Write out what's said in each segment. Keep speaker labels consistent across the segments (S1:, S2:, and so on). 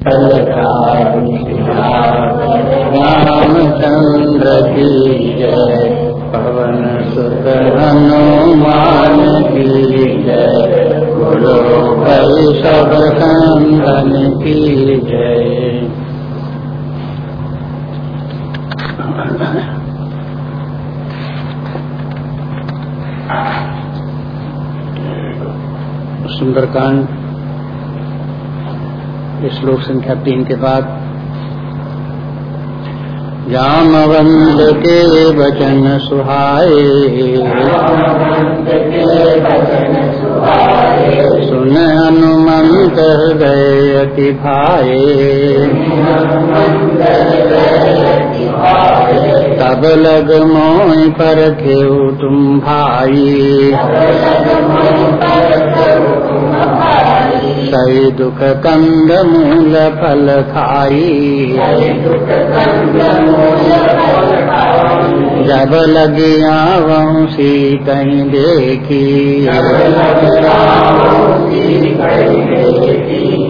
S1: रामचंद्र की जय पवन सुत हनुमान की जय बोलो सब संगन की जय सुंदरकांड श्लोक संख्या तीन के बाद। जामवंत के वचन सुहाए सुन हनुमंत हृदय अति भाए तब लग मोह पर तुम भाई सही दुख कंद मूल फल खाई जब लगिया वंशी कहीं देखी।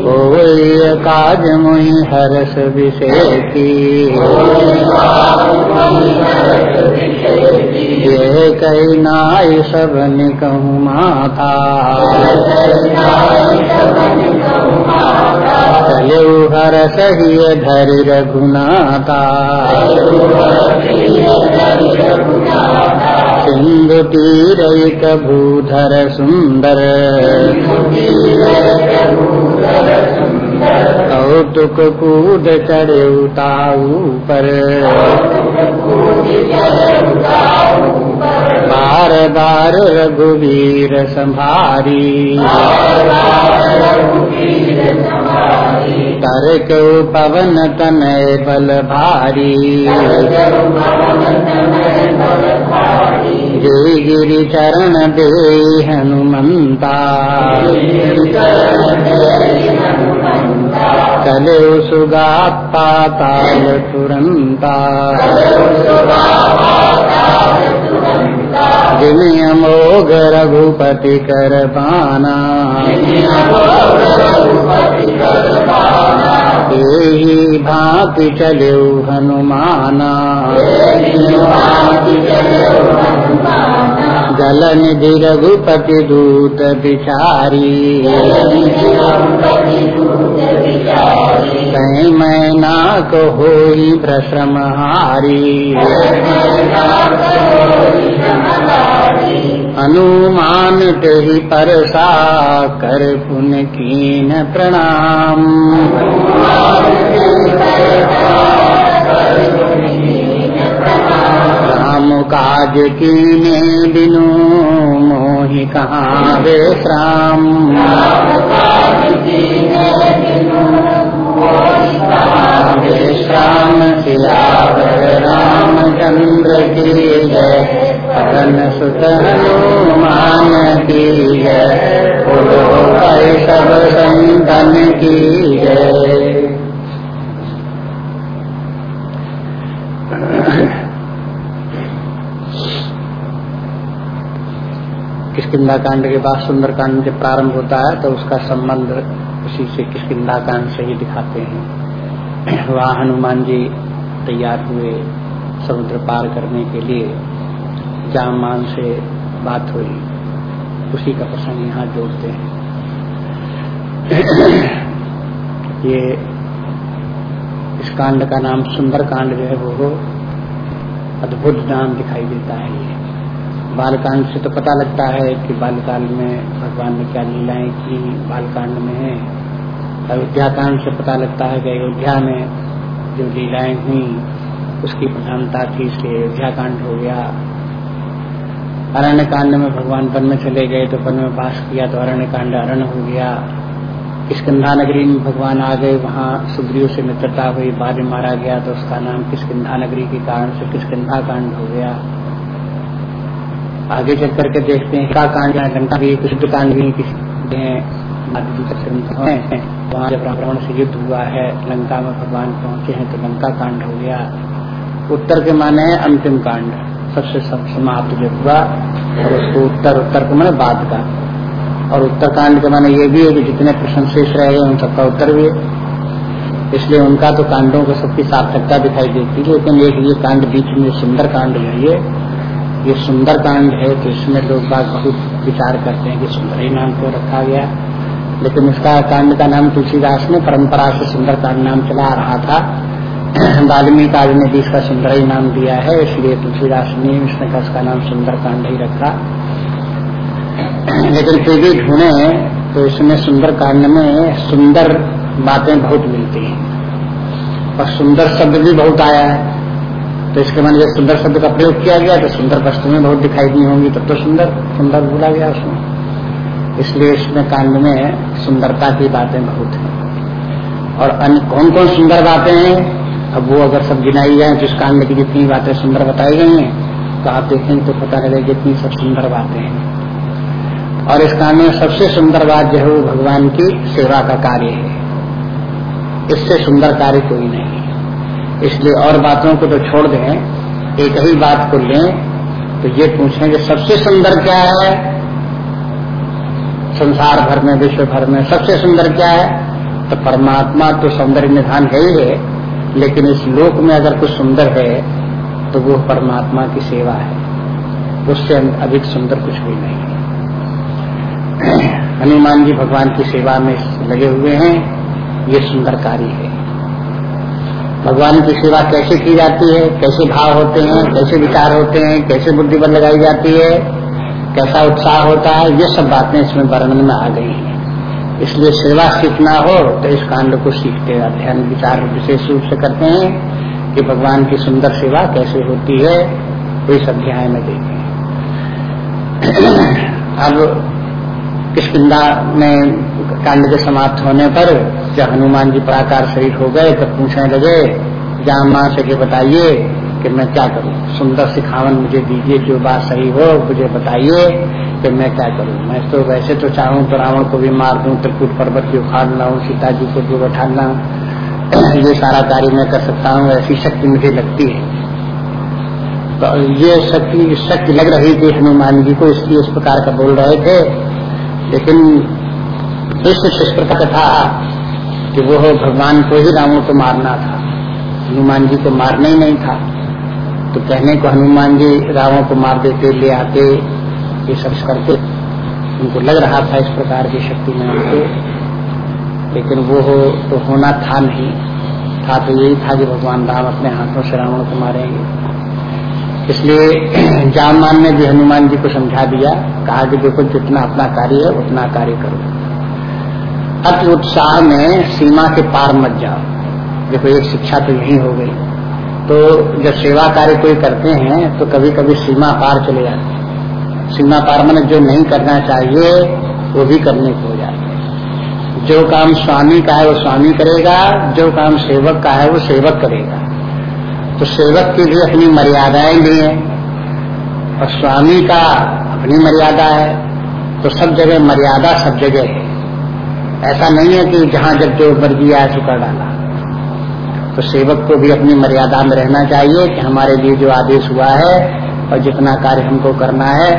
S1: कोई काज मुई हर्ष विषेखी ये कई नाय सब निकहू माथा। चले हर सही धर रघुनाथा। सिंधु एक भूधर सुंदर कौतुक कूद चढ़े उताऊ पर बार बार रघुवीर संभारी। तरक पवन तनय बल भारी। जय गिरि चरण दे हनुमंता। चले सुगा पाताल तुरंता। जिन्हें अमोघ रघुपति कर पाना ये भांति चले हनुमाना। जल निधि रघुपति दूत बिचारी कहीं मैना को हो भ्रश्रमहारी। हनुमान तेहि परसा कर पुन कीन प्रणाम। काज कीने बिनु मोहि कहाँ विश्राम विश्राम सियावर रामचंद्र की जय पवन सुत हनुमान की जय भाई सब संतन की जय किसकिदा कांड के बाद सुंदर कांड जब प्रारंभ होता है तो उसका संबंध उसी से किसकिदा कांड से ही दिखाते हैं। वहाँ हनुमान जी तैयार हुए समुद्र पार करने के लिए जामान से बात हुई। उसी का प्रसंग यहाँ जोड़ते हैं। ये इस कांड का नाम सुंदर कांड जो है, वो अद्भुत नाम दिखाई देता है। ये बालकांड से तो पता लगता है कि बालकाल में भगवान ने क्या लीलाएँ की, बालकांड में है। अयोध्या कांड से पता लगता है कि अयोध्या में जो लीलाएँ हुई, उसकी प्रधानता थी, इसलिए अयोध्या कांड हो गया। अरण्य कांड में भगवान वन में चले गए तो वन में वास किया तो अरण्य कांड अरण्य हो गया। किसकिधा नगरी में भगवान आ गए, वहाँ सुग्रीव से मित्रता हुई बाद मारा गया तो उसका नाम किसकिधा नगरी के कारण से किसकिधा कांड हो गया। आगे चल करके देखते हैं का कांड लंका भी, कुछ कांड भी, किसी वहाँ जब रावण से युद्ध हुआ है, लंका में भगवान पहुँचे हैं तो लंका कांड हो गया। उत्तर के माने है अंतिम कांड। सबसे सब समाप्त जो हुआ, और उसको उत्तर उत्तर के माने बाद का। और उत्तर कांड के माने ये भी है कि जितने प्रश्न शेष रह गए, उन सबका उत्तर भी है। इसलिए उनका तो कांडों को सबकी सार्थकता दिखाई देती है, लेकिन एक ये कांड बीच में सुंदर कांड है ये। ये सुंदर कांड है तो इसमें लोग बात बहुत विचार करते हैं कि सुंदर ही नाम क्यों रखा गया। लेकिन इसका कांड का नाम तुलसीदास ने, परंपरा से सुंदर कांड नाम चला आ रहा था। वाल्मीकि आज ने भी इसका सुंदर ही नाम दिया है, इसलिए तुलसीदास ने इसने का इसका नाम सुंदर कांड ही रखा। लेकिन फिर भी ढूंढे तो इसमें सुंदर कांड में सुंदर बातें बहुत मिलती हैं। और सुंदर शब्द भी बहुत आया है। तो इसके मन जब सुंदर शब्द का प्रयोग किया गया तो सुंदर वस्तुएँ बहुत दिखाई दी होंगी, तब तो सुंदर सुंदर बोला गया उसमें। इसलिए इसमें कांड में सुंदरता की बातें बहुत हैं। और अन्य कौन कौन सुंदर बातें हैं? अब वो अगर सब गिनाई जाए तो इस कांड की जितनी बातें सुंदर बताई गई हैं तो आप देखेंगे तो पता लगेगा कितनी सब सुंदर बातें हैं। और इस कांड में सबसे सुंदर बात जो है वो भगवान की सेवा का कार्य है। इससे सुंदर कार्य कोई नहीं। इसलिए और बातों को तो छोड़ दें, एक ही बात को लें तो ये पूछें कि सबसे सुंदर क्या है? संसार भर में, विश्व भर में सबसे सुंदर क्या है? तो परमात्मा तो सौंदर्य निधान है ही है, लेकिन इस लोक में अगर कुछ सुंदर है तो वो परमात्मा की सेवा है। उससे अधिक सुंदर कुछ भी नहीं है। हनुमान जी भगवान की सेवा में लगे हुए हैं, ये सुंदर कार्य है। भगवान की सेवा कैसे की जाती है, कैसे भाव होते हैं, कैसे विचार होते हैं, कैसे बुद्धि पर लगाई जाती है, कैसा उत्साह होता है, ये सब बातें इसमें वर्णन में आ गई हैं। इसलिए सेवा सीखना हो तो इस कांड को सीखते हैं। अध्ययन विचार विशेष रूप से करते हैं कि भगवान की सुंदर सेवा कैसे होती है तो इस अध्याय में देखें। अब किसकिदा में कांड के समाप्त होने पर जब हनुमान जी पराकार शरीर हो गए तब पूछने लगे जहाँ माँ से के बताइए कि मैं क्या करूँ? सुंदर सिखावन मुझे दीजिए, जो बात सही हो, मुझे बताइए कि मैं क्या करूँ? मैं तो वैसे तो चाहूँ तो रावण को भी मार दूँ, त्रिकुट पर्वत की उखाड़ लाऊं सीता जी को भी बैठा लाऊं। ये सारा कार्य मैं कर सकता हूँ, ऐसी शक्ति मुझे लगती है। तो ये शक्ति शक्ति लग रही थी हनुमान जी को, इसलिए इस प्रकार का बोल रहे थे। लेकिन इस प्रकार था। कि वो भगवान को ही रावण को मारना था। हनुमान जी को मारना ही नहीं था। तो कहने को हनुमान जी रावण को मार देते, ले आते, ये सब करते। उनको लग रहा था इस प्रकार की शक्ति में उनको। लेकिन वो हो तो होना था नहीं। था तो यही था कि भगवान राम अपने हाथों से रावण को मारेंगे। इसलिए जामान ने भी हनुमान जी को समझा दिया। कहा कि देखो, जितना अपना कार्य है, उतना कार्य करो। अति उत्साह में सीमा के पार मत जाओ। देखो, एक शिक्षा तो यही हो गई। तो जब सेवा कार्य कोई करते हैं तो कभी कभी सीमा पार चले जाते हैं। सीमा पार मैंने जो नहीं करना चाहिए, वो भी करने को हो जाते हैं। जो काम स्वामी का है, वो स्वामी करेगा। जो काम सेवक का है, वो सेवक करेगा। तो सेवक की भी अपनी मर्यादाएँ भी हैं। और स्वामी का अपनी मर्यादा है। तो सब जगह मर्यादा सब जगह है। ऐसा नहीं है कि जहाँ जब जो मर्ज़ी आया चुका डाला। तो सेवक को भी अपनी मर्यादा में रहना चाहिए कि हमारे लिए जो आदेश हुआ है और जितना कार्य हमको करना है,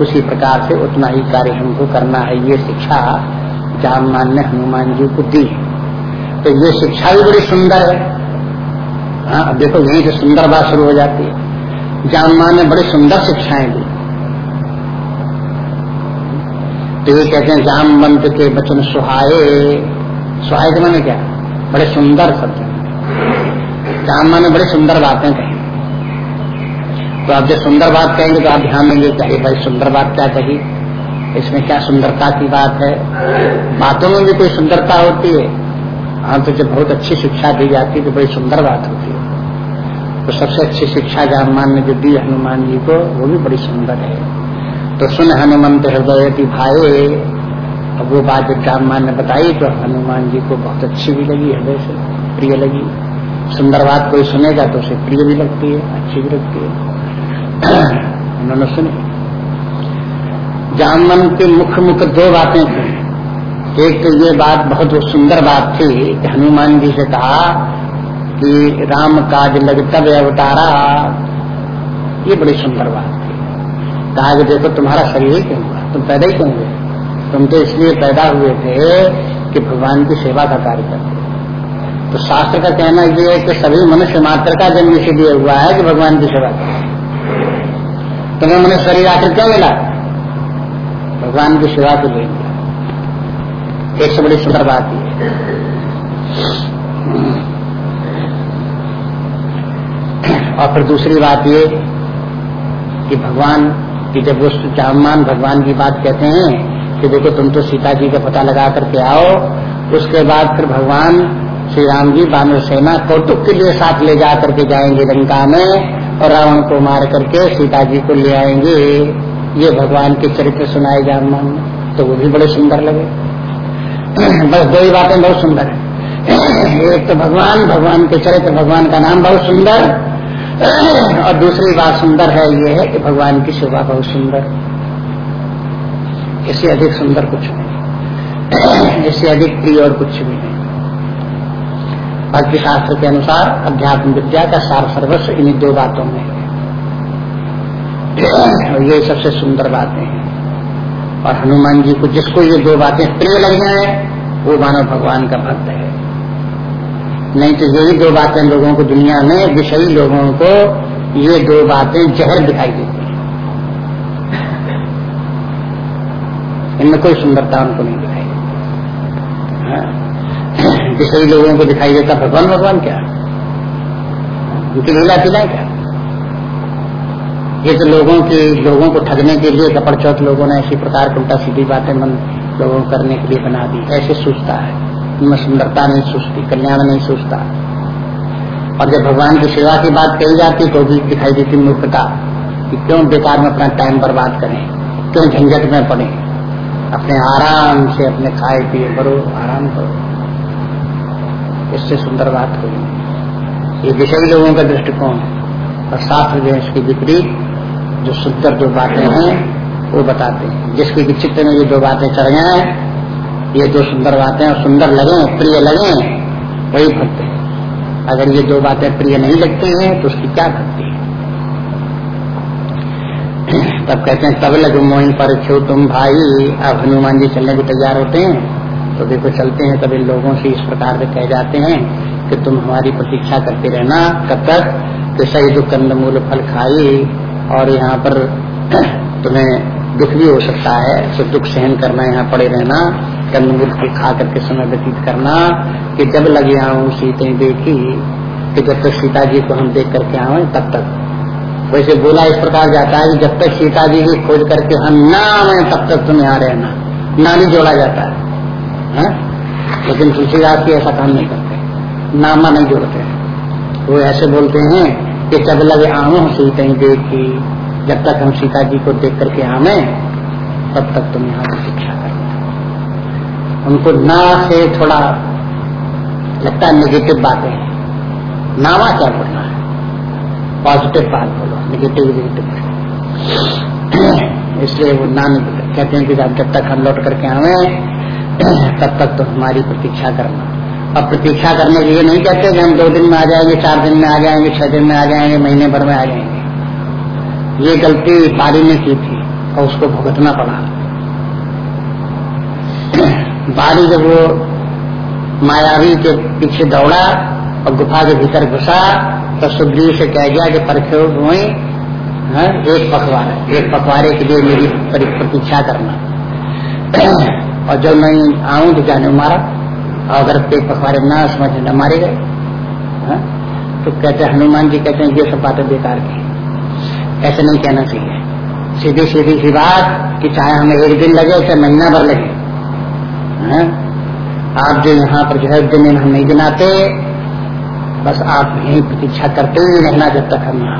S1: उसी प्रकार से उतना ही कार्य हमको करना है। ये शिक्षा जाममान ने हनुमान जी को दी तो ये शिक्षा भी बड़ी सुंदर है। हाँ देखो यहीं से सुंदर बात शुरू हो जाती है। जाममान ने बड़ी सुंदर शिक्षाएँ दी। तो ये कहते हैं, जाम मंत्र के वचन सुहाए। सुहाए के मैंने क्या? बड़े सुंदर शब्द ब्राह्मण ने बड़ी सुंदर बातें कही। तो आप जब सुंदर बात कहेंगे तो आप ध्यान देंगे चाहिए भाई, सुंदर बात क्या कही? इसमें क्या सुंदरता की बात है? बातों में भी कोई सुंदरता होती है। हाँ तो जब बहुत अच्छी शिक्षा दी जाती है तो बड़ी सुंदर बात होती है। तो सबसे अच्छी शिक्षा जामान ने जो दी हनुमान जी को, वो भी बड़ी सुंदर है। तो सुन हनुमंत हृदय भाई अब वो बात जब ने बताई तो हनुमान जी को बहुत अच्छी भी लगी, हृदय से प्रिय लगी। सुंदर बात कोई सुनेगा तो उसे प्रिय भी लगती है, अच्छी भी लगती है। उन्होंने सुनी। जामन के मुख्य मुख्य दो बातें थी। एक तो ये बात बहुत सुंदर बात थी कि हनुमान जी से कहा कि राम काज लगतब अवतारा। ये बड़ी सुंदर बात। कहा कि देखो तुम्हारा शरीर ही क्यों हुआ? तुम पैदा ही क्यों हुए? तुम तो इसलिए पैदा हुए थे कि भगवान की सेवा का कार्य करते तो शास्त्र का कहना यह है कि सभी मनुष्य मात्र का जन्म इसीलिए हुआ है कि भगवान की सेवा तुम्हें मनुष्य शरीर आखिर क्यों मिला? भगवान की सेवा के लिए एक से बड़ी सुंदर बात ये और फिर दूसरी बात ये कि भगवान की जब वो चाहमान भगवान की बात कहते हैं कि देखो तुम तो सीता जी का पता लगा करके आओ, उसके बाद फिर भगवान श्री राम जी बानर सेना कौतुक के लिए साथ ले जा करके जाएँगे लंका में और रावण को मार करके सीता जी को ले आएँगे। ये भगवान के चरित्र सुनाए जान मान तो वो भी बड़े सुंदर लगे। बस दो ही बातें बहुत सुंदर है। एक तो भगवान भगवान के चरित्र, भगवान का नाम बहुत सुंदर। और दूसरी बात सुंदर है ये है कि भगवान की सेवा बहुत सुंदर। इससे अधिक सुंदर कुछ नहीं। इससे अधिक प्रिय और कुछ भी नहीं। भक्ति शास्त्र के अनुसार अध्यात्म विद्या का सार सर्वस्व इन्हीं दो बातों में है। और ये सबसे सुंदर बातें हैं। और हनुमान जी को जिसको ये दो बातें प्रिय लग जाए वो मानव भगवान का भक्त है। नहीं तो यही दो बातें लोगों को दुनिया में विषयी लोगों को ये दो बातें जहर दिखाई देती है। इनमें कोई सुंदरता उनको नहीं दिखाई देती। हाँ। विषयी लोगों को दिखाई देता, भगवान भगवान क्या? उनकी लीला लीला क्या? ये तो लोगों के, लोगों को ठगने के लिए कपड़ चौथ लोगों ने ऐसी प्रकार उल्टा सीधी बातें मन लोगों करने के लिए बना दी। ऐसे सोचता है। उनमें सुंदरता नहीं सोचती कल्याण नहीं सोचता और जब भगवान की सेवा की बात कही जाती तो भी दिखाई देती मूर्खता कि क्यों बेकार में अपना टाइम बर्बाद करें, क्यों झंझट में पड़े। अपने आराम से अपने खाए पिए करो, आराम करो। इससे सुंदर बात कोई ये विषयी लोगों का दृष्टिकोण है। और शास्त्र जो है, इसके विपरीत जो सुंदर जो बातें हैं, वो बताते हैं। जिसके चित्त में ये दो बातें चढ़ जाए ये दो सुंदर बातें और सुंदर लगे, प्रिय लगे, वही भक्त है। अगर ये दो बातें प्रिय नहीं लगती हैं तो उसकी क्या भक्ति है? तब कहते हैं, तब लग मोइन पर छो तुम भाई। अब हनुमान जी चलने को तैयार होते हैं तो देखो चलते हैं, तब इन लोगों से इस प्रकार से कह जाते हैं कि तुम हमारी प्रतीक्षा करते रहना कब तक कि सही दुख कंद मूल फल खाई, और यहाँ पर तुम्हें दुख भी हो सकता है तो दुख सहन करना, यहाँ पड़े रहना। कंदमूल फल खा करके समय व्यतीत करना, कि जब लगे आऊँ सीते देखी, कि जब तक सीता जी को हम देख करके आवे तब तक। वैसे बोला इस प्रकार जाता है कि जब तक सीता जी की खोज करके हम ना आवे तब तक तुम यहाँ रहना। ना भी जोड़ा जाता है। है? लेकिन तुलसीदास की ऐसा काम नहीं करते। नामा नहीं जोड़ते। वो ऐसे बोलते हैं कि जब लगे आमो सीते देखी, जब तक हम सीता जी को देख करके आमे, तब तक तुम यहाँ शिक्षा करो। उनको ना से थोड़ा लगता है निगेटिव बातें नामा क्या बोलना है? पॉजिटिव बात बोलो निगेटिव निगेटिव इसलिए वो ना कहते हैं कि जब तक हम लौट करके आवे, तब तक तो हमारी प्रतीक्षा करना। अब प्रतीक्षा करने के लिए नहीं कहते कि हम दो दिन में आ जाएँगे, चार दिन में आ जाएँगे, छह दिन में आ जाएँगे, महीने भर में आ जाएँगे। ये गलती पारी ने की थी और उसको भुगतना पड़ा। बारी जब वो मायावी के पीछे दौड़ा और गुफा के भीतर घुसा तो सुग्रीव से कह गया कि परखे हुए हाँ, एक पखवाड़ा एक पखवाड़े के लिए मेरी प्रतीक्षा करना। और जब मैं आऊँ तो जाने मारा और अगर पेट पखवारे ना समझ न मारे गए। हाँ? तो कहते हनुमान जी कहते हैं ये सब बातें बेकार की ऐसे नहीं कहना चाहिए। सीधी सीधी सी बात कि चाहे हमें एक दिन लगे चाहे महीना भर लगे। हाँ? आप जो यहाँ पर जो है ज़मीन हम नहीं गिनाते बस आप यही प्रतीक्षा करते ही रहना जब तक हम ना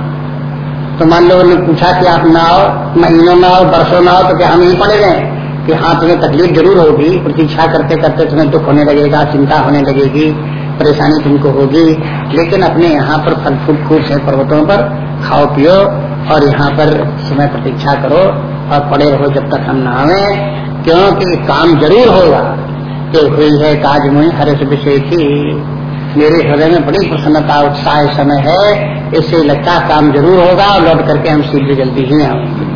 S1: तो मान लो ने पूछा कि आप ना आओ, महीनों ना आओ, बरसों ना आओ तो क्या हम यही पड़े गए कि हाँ तुम्हें तकलीफ़ ज़रूर होगी, प्रतीक्षा करते करते तुम्हें दुख होने लगेगा, चिंता होने लगेगी, परेशानी तुमको होगी। लेकिन अपने यहाँ पर फल फूल खूब से पर्वतों पर खाओ, पियो और यहाँ पर समय प्रतीक्षा करो और पड़े रहो जब तक हम नहावे क्योंकि काम ज़रूर होगा कि हुई है काज मुई हर्ष की मेरे हृदय में बड़ी प्रसन्नता, उत्साह समय है, इससे लगता काम ज़रूर होगा और लौट करके हम शीघ्र जल्दी ही आएँगे।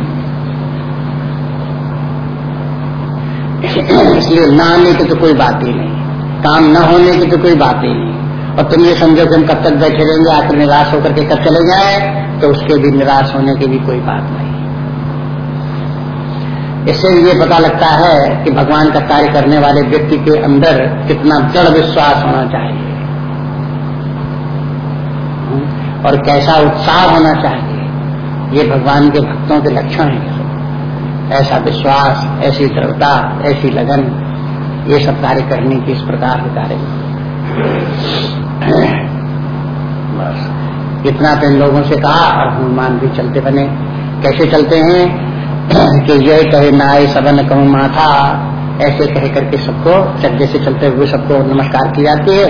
S1: इसलिए न आने की तो कोई बात ही नहीं। काम न होने की तो कोई बात ही नहीं। और तुम ये समझो कि हम कब तक बैठे रहेंगे, आखिर निराश होकर के कब चले जाए तो उसके भी निराश होने की भी कोई बात नहीं। इससे ये पता लगता है कि भगवान का कार्य करने वाले व्यक्ति के अंदर कितना दृढ़ विश्वास होना चाहिए। और कैसा उत्साह होना चाहिए। ये भगवान के भक्तों के लक्षण हैं ऐसा विश्वास, ऐसी दृढ़ता, ऐसी लगन, ये सब कार्य करने की इस प्रकार के कार्य बस। इतना तो इन लोगों से कहा और हनुमान भी चलते बने। कैसे चलते हैं? कि ये कहे नाय सबन कहूँ माथा, ऐसे कह करके सबको चड्डे से चलते हुए सबको नमस्कार की जाती है,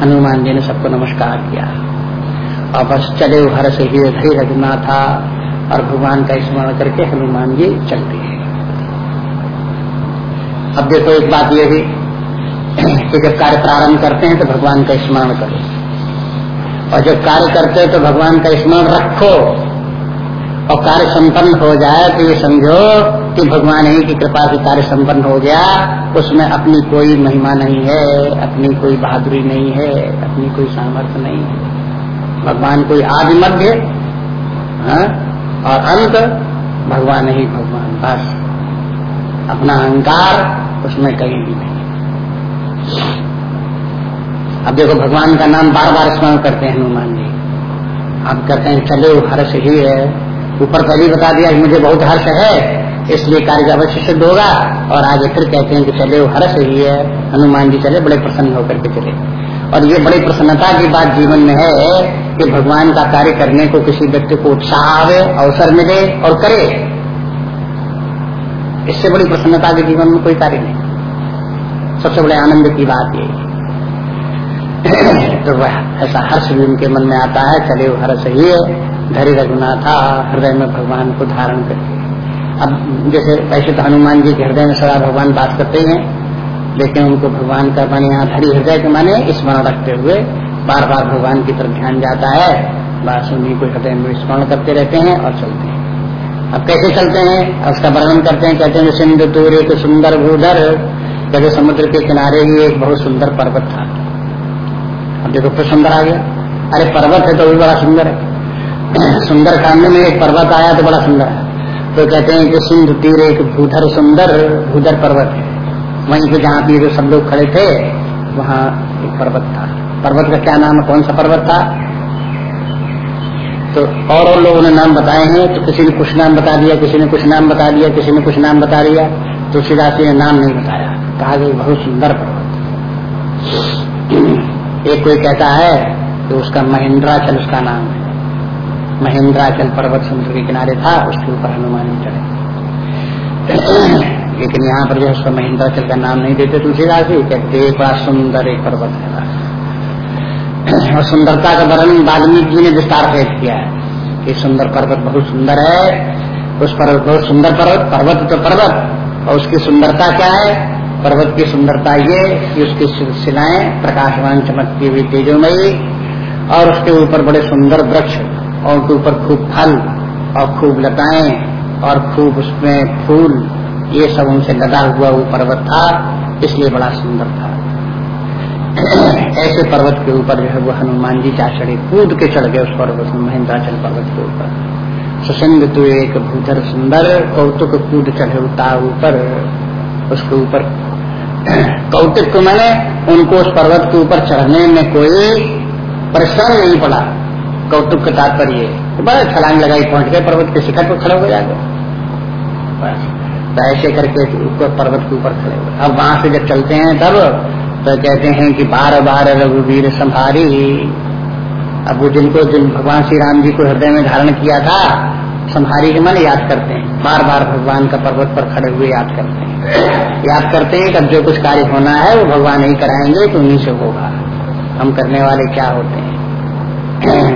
S1: हनुमान जी ने सबको नमस्कार किया। और बस चले हर से ही धैर्य रघुनाथा और भगवान का स्मरण करके हनुमान जी चलते हैं। अब देखो एक बात ये भी, कि जब कार्य प्रारंभ करते हैं तो भगवान का स्मरण करो। और जब कार्य करते हैं तो भगवान का स्मरण रखो। और कार्य संपन्न हो जाए तो ये समझो कि भगवान ही की कृपा से कार्य संपन्न हो गया। उसमें अपनी कोई महिमा नहीं है, अपनी कोई बहादुरी नहीं है, अपनी कोई सामर्थ्य नहीं है। भगवान कोई आदि मध्य हाँ? और अंत भगवान ही भगवान, बस। अपना अहंकार उसमें कहीं भी नहीं। अब देखो, भगवान का नाम बार बार स्मरण करते हैं हनुमान जी। आप कहते हैं, चलो, हर्ष ही है। ऊपर पहले बता दिया कि मुझे बहुत हर्ष है, इसलिए कार्य अवश्य सिद्ध होगा। और आगे फिर कहते हैं कि चले, वो हर्ष ही है। हनुमान जी चले, बड़े प्रसन्न होकर के चले। और ये बड़ी प्रसन्नता की बात जीवन में है कि भगवान का कार्य करने को किसी व्यक्ति को उत्साह आवे अवसर मिले और करे। इससे बड़ी प्रसन्नता के जीवन में कोई कार्य नहीं। सबसे बड़े आनंद की बात ये तो वह ऐसा हर्ष भी उनके मन में आता है, चले, वो हर्ष ही है। धरी रघुनाथा हृदय में भगवान को धारण करके अब जैसे ऐसे तो हनुमान जी के हृदय में सदा भगवान बात करते हैं लेकिन उनको भगवान का माने यहाँ धरी हृदय के माने स्मरण रखते हुए बार बार भगवान की तरफ़ ध्यान जाता है बस उन्हीं को हृदय में स्मरण करते रहते हैं और चलते हैं। अब कैसे चलते हैं? उसका वर्णन करते हैं, कहते हैं, सिंधु दूर एक सुंदर भूधर कहते समुद्र के किनारे ही एक बहुत सुंदर पर्वत था। अब देखो फिर सुंदर आ गया। अरे पर्वत है तो भी बड़ा सुंदर है। सुंदर कांड में एक पर्वत आया तो बड़ा सुंदर। तो कहते हैं कि सिंधु तीर एक भूधर सुंदर भूधर पर्वत है। वहीं पे जहाँ पे जो सब लोग खड़े थे, वहाँ एक पर्वत था। पर्वत का क्या नाम है कौन सा पर्वत था? तो और और लोगों ने नाम बताए हैं तो किसी ने कुछ नाम बता दिया, किसी ने कुछ नाम बता दिया, किसी ने कुछ नाम बता दिया तो तुलसीदास ने नाम नहीं बताया। कहा कि बहुत सुंदर पर्वत एक कोई कहता है तो उसका महेंद्राचल उसका नाम है। महेंद्राचल पर्वत समुद्र के किनारे था, उसके ऊपर हनुमान जी चढ़े। लेकिन यहाँ पर जो उसका महेंद्राचल का नाम नहीं देते तुलसीदास जी, कहते बड़ा सुंदर एक पर्वत है और सुंदरता का वर्णन वाल्मीकि जी ने विस्तार से किया है, कि सुंदर पर्वत बहुत सुंदर है। उस पर्वत बहुत सुंदर पर्वत पर्वत तो पर्वत, और उसकी सुंदरता क्या है? पर्वत की सुंदरता ये, कि उसकी शिलाएँ प्रकाशवान, चमकती हुई तेजोमयी, और उसके ऊपर बड़े सुंदर वृक्ष। और उनके ऊपर खूब फल और खूब लताएँ और खूब उसमें फूल, ये सब उनसे लदा हुआ वो पर्वत था, इसलिए बड़ा सुंदर था। ऐसे पर्वत के ऊपर जो है वो हनुमान जी जा चढ़े कूद के चढ़ गए उस पर्वत में, महेंद्राचल पर्वत के ऊपर। सुसिंद तो एक भूधर सुंदर कौतुक कूद चढ़े उता ऊपर, उसके ऊपर। कौतुक को मैंने उनको उस पर्वत के ऊपर चढ़ने में कोई परिश्रम नहीं पड़ा। कौतुक का तात्पर्य बड़ा छलांग लगाई पहुँच गए, पर्वत के शिखर पर खड़े हो जाएगा तो ऐसे करके ऊपर पर्वत के ऊपर खड़े हुए अब वहाँ से जब चलते हैं तब तो कहते हैं कि बार बार रघुवीर संभारी अब वो जिनको, जिन भगवान श्री राम जी को हृदय में धारण किया था संभारी के मन याद करते हैं। बार बार भगवान का पर्वत पर खड़े हुए याद करते हैं। याद करते हैं कि अब जो कुछ कार्य होना है, वो भगवान ही कराएँगे तो उन्हीं से होगा। हम करने वाले क्या होते हैं?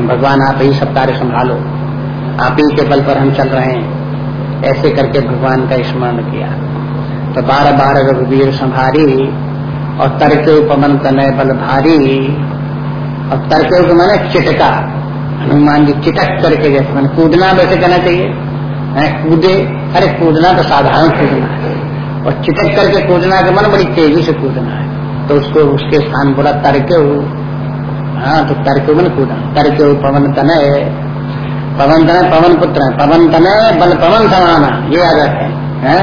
S1: भगवान, आप ही सब कार्य संभालो। आप ही के बल पर हम चल रहे हैं। ऐसे करके भगवान का स्मरण किया। तो बारह बारह रघुवीर संभारी और तरके उपमन तनय बल भारी और तरके मैंने चिटका। हनुमान जी चिटक करके जैसे मैंने कूदना वैसे कहना चाहिए। कूदे, अरे कूदना तो साधारण कूदना है। और चिटक करके कूदना के मन बड़ी तेज़ी से कूदना है। तो उसको, उसके स्थान बोला तरके हाँ तो तर्क मन कूदा तर्क पवन तनय पवन तनय पवन पुत्र है पवन तनय बल पवन समाना ये आदत है, है?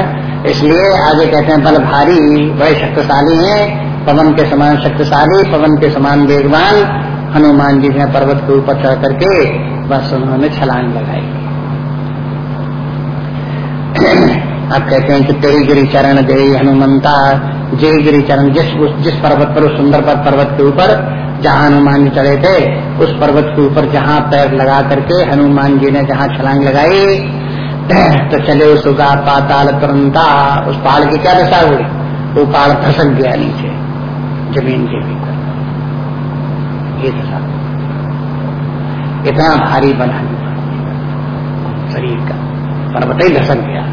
S1: इसलिए आगे कहते हैं बल भारी बड़े शक्तिशाली हैं पवन के समान शक्तिशाली पवन के समान वेगवान हनुमान जी ने पर्वत के ऊपर चढ़ करके बस उन्होंने छलांग लगाई अब कहते हैं कि तेरी गिरी चरण दे हनुमंता जय गिरी चरण जिस जिस पर्वत पर उस सुंदर पर्वत के ऊपर जहाँ हनुमान जी चढ़े थे, उस पर्वत के ऊपर जहाँ पैर लगा करके हनुमान जी ने जहाँ छलांग लगाई तो चले उस उगा पाताल तुरंता, उस पहाड़ की क्या दशा हुई? वो पहाड़ धसक गया नीचे, ज़मीन के भीतर। ये दशा। इतना भारी बना शरीर का पर्वत ही धसक गया।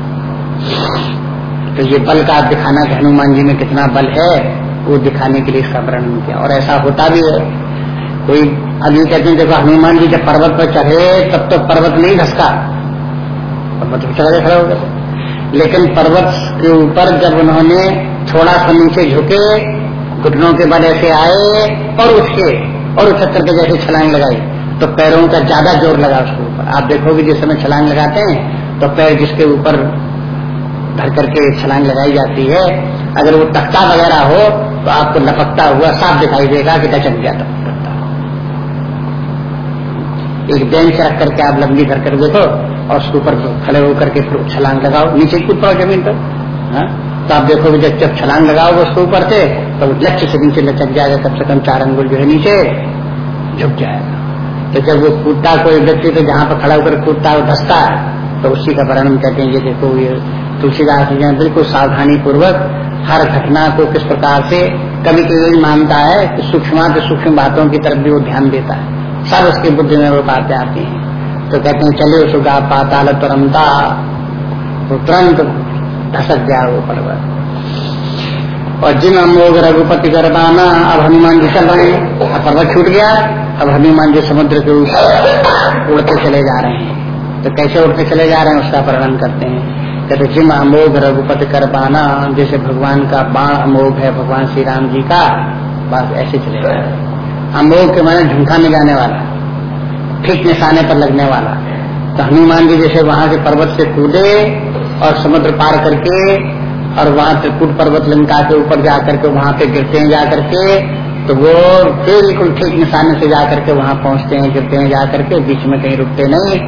S1: तो ये बल का दिखाना कि हनुमान जी में कितना बल है वो दिखाने के लिए इसका वर्णन किया। और ऐसा होता भी है। कोई अभी कहते हैं, देखो हनुमान जी जब पर्वत पर चढ़े, तब तो पर्वत नहीं धसका। पर्वत पर चढ़े खड़े हो गए। लेकिन पर्वत के ऊपर जब उन्होंने थोड़ा सा नीचे झुके, घुटनों के बल ऐसे आए और उसके और उछक करके जैसे छलांग लगाई तो पैरों का ज़्यादा ज़ोर लगा उसके ऊपर। आप देखोगे जिस समय छलांग लगाते हैं तो पैर जिसके ऊपर धर करके छलांग लगाई जाती है, अगर वो तख्ता वगैरह हो तो आपको लपकता हुआ साफ़ दिखाई देगा कि दचक गया तख्ता एक बेंच रख करके आप लंबी कर कर देखो और उसके ऊपर खड़े होकर के छलांग लगाओ। नीचे कूद पाओ ज़मीन पर हाँ? तो आप देखोगे जब जब छलांग लगाओगे उसके ऊपर से तो लक्ष्य से नीचे लचक जाएगा कम से कम चार अंगुल जो है नीचे झुक जाएगा। तो जब वो कूदता कोई व्यक्ति तो जहाँ पर खड़ा होकर कूदता है धसता है तो उसी का वर्णन कहते हैं, ये देखो ये तुलसीदास जी बिल्कुल सावधानी पूर्वक हर घटना को किस प्रकार से कभी कभी मानता है कि सूक्ष्म सूक्ष्म बातों की तरफ़ भी वो ध्यान देता है। सब उसकी बुद्धि में वो बातें आती हैं। तो कहते हैं चले सुगा पाताल तुरंता तो तुरंत धसक गया वो पर्वत। और जिन अमोग रघुपति गरबाना अब हनुमान जी चल रहे हैं। अब पर्वत छूट गया, अब हनुमान जी समुद्र के ऊपर उड़ते चले जा रहे हैं। तो कैसे उड़ते चले जा रहे हैं, उसका वर्णन करते हैं। कहते जिम अमोघ रघुपति कर पाना जैसे भगवान का बाण अमोघ है, भगवान श्री राम जी का बस ऐसे चले गए। अमोघ के माने झुमका में जाने वाला, ठीक निशाने पर लगने वाला। तो हनुमान जी जैसे वहाँ से पर्वत से कूदे और समुद्र पार करके और वहाँ त्रिकुट पर्वत लंका के ऊपर जाकर के वहाँ पे गिरते हैं, जाकर के तो वो बिल्कुल ठीक निशाने से जाकर के वहाँ पहुँचते हैं, गिरते हैं, जाकर के बीच में कहीं रुकते नहीं।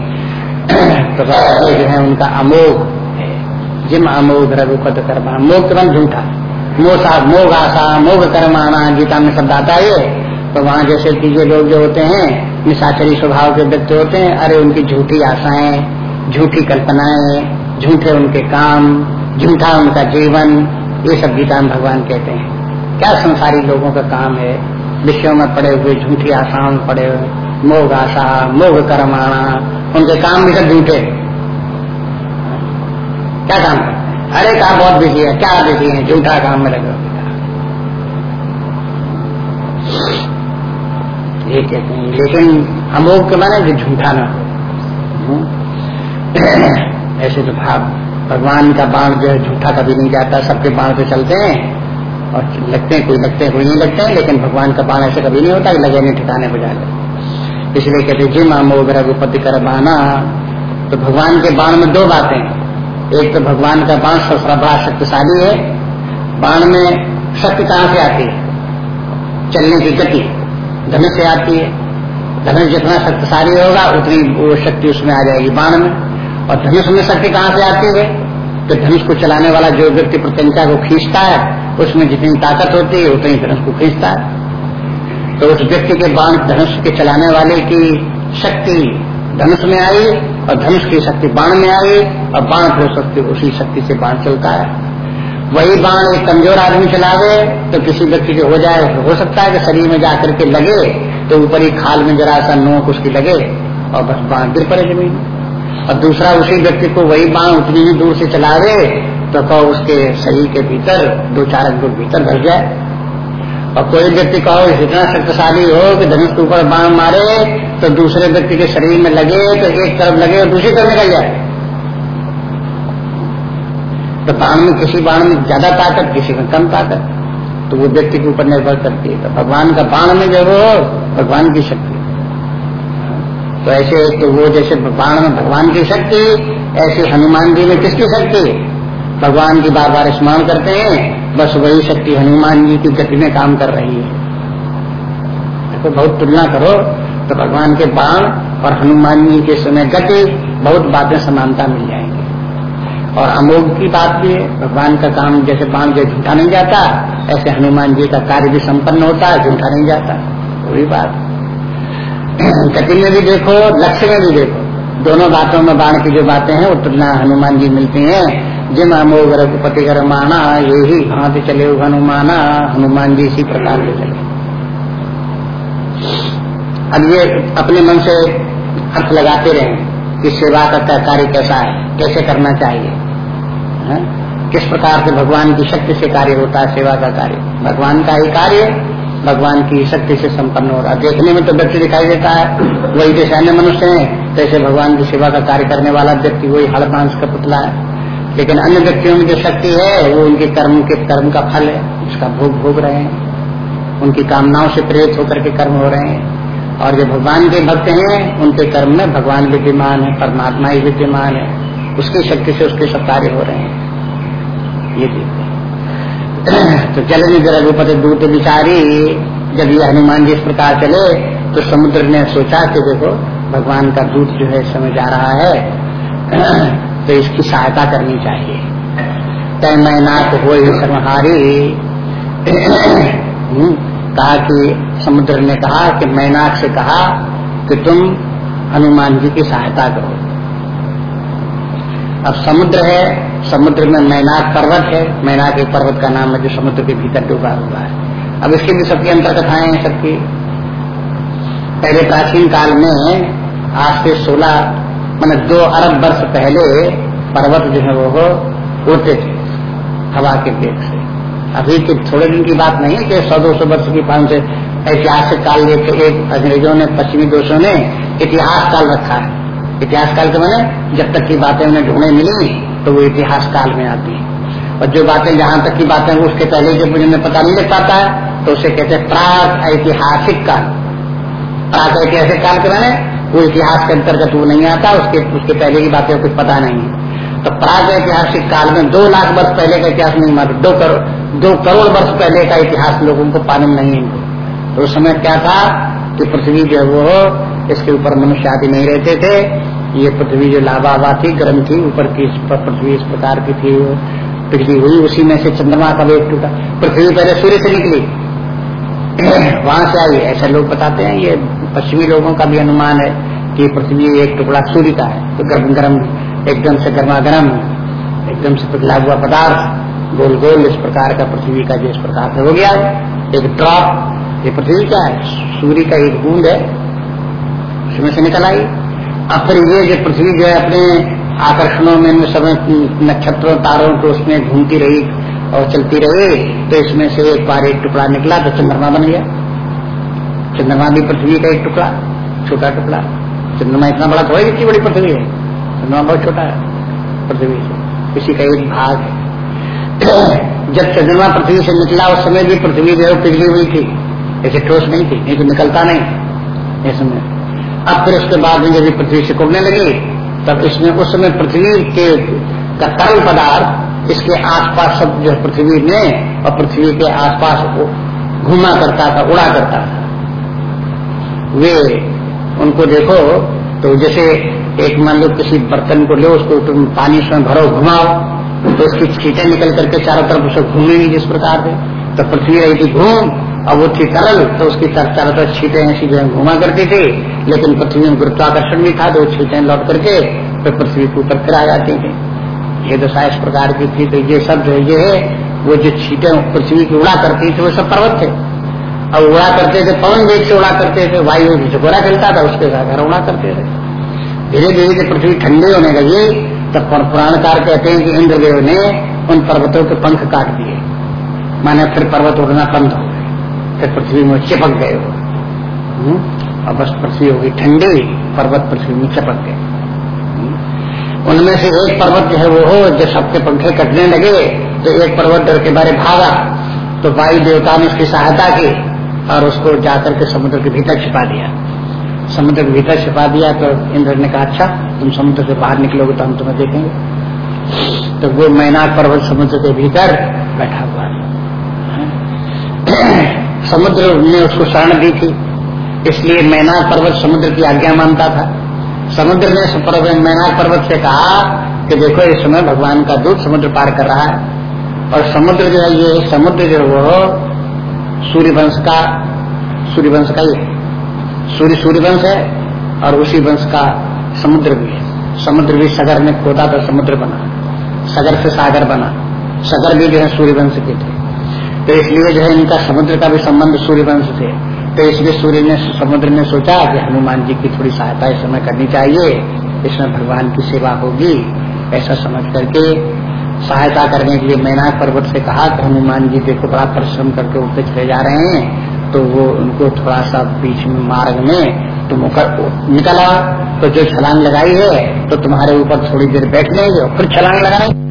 S1: तो जो है उनका अमोघ जिम अमोघ रघुपत कर्मा। मोग तुरंत झूठा। मोसा, मोघ आशा मोग कर्माना गीता में शब्द आता है। तो वहाँ जैसे तीजे लोग जो होते हैं, निशाचरी स्वभाव के व्यक्ति होते हैं, अरे उनकी झूठी आशाएँ, झूठी कल्पनाएँ, झूठे उनके काम, झूठा उनका जीवन, ये सब गीता में भगवान कहते हैं। क्या संसारी लोगों का काम है? विषयों में पड़े हुए झूठी आशाओं में पड़े हुए। मोघ आशा, मोघ कर्माणा, उनके काम भी सब झूठे क्या काम? करते अरे, कहा बहुत बिज़ी है, क्या बिज़ी है? झूठा काम में लगे ये कहते हैं, लेकिन अमोघ के माने जो झूठा ना हो। हम्म। ऐसे तो भाव, भगवान का बाण जो है, झूठा कभी नहीं जाता सबके बाण पे चलते हैं, और लगते हैं, कोई लगते हैं, कोई नहीं लगते हैं, लेकिन भगवान का बाण ऐसे कभी नहीं होता कि लगे नहीं, ठिकाने बजा ले। इसलिए कहते जिम अमोघ रघुपति कर बाना तो भगवान के बाण में दो बातें एक तो भगवान का बाण बड़ा शक्तिशाली है, बाण में शक्ति कहाँ से आती है? चलने की गति, धनुष से आती है। धनुष जितना शक्तिशाली होगा, उतनी वो शक्ति उसमें आ जाएगी बाण में। और धनुष में शक्ति कहाँ से आती है? तो धनुष को चलाने वाला जो व्यक्ति प्रत्यंका को खींचता है, उसमें जितनी ताकत होती है, उतनी धनुष को खींचता है। तो उस व्यक्ति के बाण धनुष के चलाने वाले की शक्ति धनुष में आई और धनुष की शक्ति बाण में आई और बाण फिर शक्ति उसी शक्ति से बाण चलता है। वही बाण एक कमज़ोर आदमी चलावे तो किसी व्यक्ति के हो जाए, हो सकता है कि शरीर में जाकर के लगे तो ऊपर ही खाल में जरा सा नोक उसकी लगे, और बस बाण गिर पड़े ज़मीन और दूसरा उसी व्यक्ति को वही बाण उतनी ही दूर से चलावे तो कहो उसके शरीर के भीतर, दो चार अंक भीतर भर जाए। और कोई व्यक्ति कहो इतना शक्तिशाली हो कि धनुष के ऊपर बाण मारे तो दूसरे व्यक्ति के शरीर में लगे तो एक तरफ़ लगे और दूसरी तरफ़ निकल जाए? तो बाण में किसी बाण में ज़्यादा ताकत, किसी में कम ताकत तो वो व्यक्ति के ऊपर निर्भर करती है। तो भगवान का बाण में जब हो, भगवान की शक्ति। तो ऐसे तो वो जैसे बाण में भगवान की शक्ति, ऐसे हनुमान जी में किसकी शक्ति? भगवान की बार बार स्मरण करते हैं। बस वही शक्ति हनुमान जी की गति में काम कर रही है। तो बहुत तुलना करो तो भगवान के बाण और हनुमान जी के समय गति, बहुत बातें समानता मिल जाएँगी। और अमोघ की बात भी है, भगवान का काम जैसे बाण जो झूठा नहीं जाता, ऐसे हनुमान जी का कार्य भी संपन्न होता है, झूठा नहीं जाता, वही बात। गति में भी देखो, लक्ष्य में भी देखो। दोनों बातों में बाण की जो बातें हैं, वो तुलना हनुमान जी मिलती हैं। जिम अमोघ रघुपति कर माना ये ही भांति चले हनुमाना, हनुमान जी इसी प्रकार से चले। अब ये अपने मन से अर्थ लगाते रहे कि सेवा का कार्य कैसा है, कैसे करना चाहिए। है? किस प्रकार से भगवान की शक्ति से कार्य होता है, सेवा का कार्य। भगवान का ही कार्य, भगवान की शक्ति से संपन्न हो रहा है देखने में तो व्यक्ति दिखाई देता है, वही जैसे अन्य मनुष्य है जैसे भगवान की सेवा का कार्य करने वाला व्यक्ति वही हड़बांस का पुतला है। लेकिन अन्य व्यक्तियों में जो शक्ति है, वो उनके कर्म के कर्म का फल है। उसका भोग भोग रहे हैं। उनकी कामनाओं से प्रेरित होकर के कर्म हो रहे हैं। और जो भगवान के भक्त हैं, उनके कर्म में भगवान विद्यमान है, परमात्मा ही विद्यमान है। उसकी शक्ति से उसके सब कार्य हो रहे हैं। ये तो चले नहीं रघुपति दूत विचारी। जब ये हनुमान जी इस प्रकार चले तो समुद्र ने सोचा कि देखो, भगवान का दूत जो है समय जा रहा है। तो इसकी सहायता करनी चाहिए। तय मैनाक हो संहारी हम्म, कहा कि समुद्र ने कहा कि मैनाक से कहा कि तुम हनुमान जी की सहायता करो। अब समुद्र है समुद्र में मैनाक पर्वत है। मैनाक एक पर्वत का नाम है जो समुद्र के भीतर डूबा हुआ है। अब इसके भी सबकी अंतर कथाएँ हैं सबकी। पहले प्राचीन काल में आज से सोलह मैंने दो अरब वर्ष पहले पर्वत जो है वो उड़ते थे, हवा के वेग से। अभी तो थोड़े दिन की बात नहीं है कि सौ दो सौ वर्ष की पाँच से ऐतिहासिक काल लेके एक अंग्रेज़ों ने, पश्चिमी देशों ने इतिहास काल रखा है। इतिहास काल के मैंने जब तक की बातें उन्हें ढूँढने मिली तो वो इतिहास काल में आती है। और जो बातें जहाँ तक की बातें उसके पहले जब मुझे पता नहीं लग पाता है तो उसे कहते हैं प्राग ऐतिहासिक काल। प्राग ऐतिहासिक काल के मैंने वो इतिहास के अंतर्गत वो नहीं आता, उसके उसके पहले की बातें कुछ पता नहीं है। तो प्राग ऐतिहासिक काल में दो लाख वर्ष पहले का इतिहास नहीं मालूम, दो करोड़ दो करोड़ वर्ष पहले का इतिहास लोगों को पालन नहीं है तो उस समय क्या था कि पृथ्वी जो वो, इसके ऊपर मनुष्य आदि नहीं रहते थे। ये पृथ्वी जो लाभावा थी, गर्म थी, ऊपर की पृथ्वी इस प्रकार की थी पृथ्वी हुई, उसी में से चंद्रमा का वेग टूटा। पृथ्वी पहले सूर्य से निकली। वहाँ से आई, ऐसे लोग बताते हैं, ये पश्चिमी लोगों का भी अनुमान है कि पृथ्वी एक टुकड़ा सूर्य का है तो गर्म गर्म एकदम से गर्मा गर्म एकदम से पिघला हुआ पदार्थ गोल गोल इस प्रकार का पृथ्वी का जो इस प्रकार से हो गया, एक ड्रॉप ये पृथ्वी का है, सूर्य का एक बूंद है, उसमें से निकल आई। अब फिर ये जो पृथ्वी जो है अपने आकर्षणों में सब नक्षत्रों, तारों को उसमें घूमती रही और चलती रही तो इसमें से एक बार एक टुकड़ा निकला तो चंद्रमा बन गया। चंद्रमा भी पृथ्वी का एक टुकड़ा, छोटा टुकड़ा। चंद्रमा इतना बड़ा थोड़ा इतनी बड़ी पृथ्वी है। चंद्रमा बहुत छोटा है, पृथ्वी से। इसी का एक भाग है। जब चंद्रमा पृथ्वी से निकला, उस समय भी पृथ्वी जो पिघली हुई थी। ऐसे ठोस नहीं थी, नहीं तो निकलता नहीं। इसमें अब फिर उसके बाद में जब पृथ्वी सिकुड़ने लगी, तब इसमें उस समय पृथ्वी के का तरल पदार्थ, इसके आसपास सब जो पृथ्वी में, और पृथ्वी के आसपास घूमा करता था, उड़ा करता था। वे उनको देखो तो जैसे एक मान लो किसी बर्तन को लो, उसको तुम पानी उसमें भरो, घुमाओ तो उसकी छीटें निकल करके चारों तरफ़ उसे घूमेंगी जिस प्रकार से। तो पृथ्वी रही थी घूम, अब वो थी तरल तो उसकी तरफ़ चारों तरफ़ छीटें ऐसी जो घुमा करती थी। लेकिन पृथ्वी में गुरुत्वाकर्षण भी था तो छीटें लौट करके, फिर पृथ्वी के ऊपर फिर आ जाती थी। ये दशा इस प्रकार की थी तो ये सब जो ये है, वो जो छीटें पृथ्वी की उड़ा करती थी, वो सब पर्वत थे। अब उड़ा करते थे, पवन वेग से उड़ा करते थे, वायु झकोरा चलता था, उसके साथ घर उड़ा करते थे। धीरे धीरे जब पृथ्वी ठंडी होने लगी, तब पुराणकार कहते हैं कि इंद्रदेव ने उन पर्वतों के पंख काट दिए। माने फिर पर्वत उड़ना बंद हो गए। फिर पृथ्वी में चिपक गए वो। हम्म? और बस पृथ्वी होगी ठंडी, पर्वत पृथ्वी में चिपक गए। हम्म? उनमें से एक पर्वत जो है वो हो जब सबके पंखे कटने लगे तो एक पर्वत डर के बारे भागा तो वायु देवता ने उसकी सहायता की। और उसको जाकर के समुद्र के भीतर छिपा दिया। समुद्र के भीतर छिपा दिया तो इंद्र ने कहा अच्छा तुम समुद्र से बाहर निकलोगे तो हम तुम्हें देखेंगे। तो वो मैनाक पर्वत समुद्र के भीतर बैठा हुआ समुद्र ने उसको शरण दी थी, इसलिए मैनाक पर्वत समुद्र की आज्ञा मानता था। समुद्र ने मैनाक पर्वत से कहा कि देखो, इस समय भगवान का दूध समुद्र पार कर रहा है। और समुद्र जो है, ये समुद्र जो वो सूर्यवंश का सूर्यवंश का ये सूर्य सूर्यवंश है और उसी वंश का समुद्र भी है। समुद्र भी सगर में खोदा था, समुद्र बना। सगर से सागर बना। सगर भी जो है सूर्यवंश के थे। तो इसलिए जो है इनका समुद्र का भी संबंध सूर्यवंश से। तो इसलिए सूर्य ने समुद्र ने सोचा कि हनुमान जी की थोड़ी सहायता इस समय करनी चाहिए। इसमें भगवान की सेवा होगी, ऐसा समझ करके सहायता करने के लिए मैनाक पर्वत से कहा कि हनुमान जी देखो बड़ा परिश्रम करके ऊपर चले जा रहे हैं तो वो उनको थोड़ा सा बीच में मार्ग में तुम निकला तो जो छलांग लगाई है तो तुम्हारे ऊपर थोड़ी देर बैठ और फिर छलांग लगाएँगे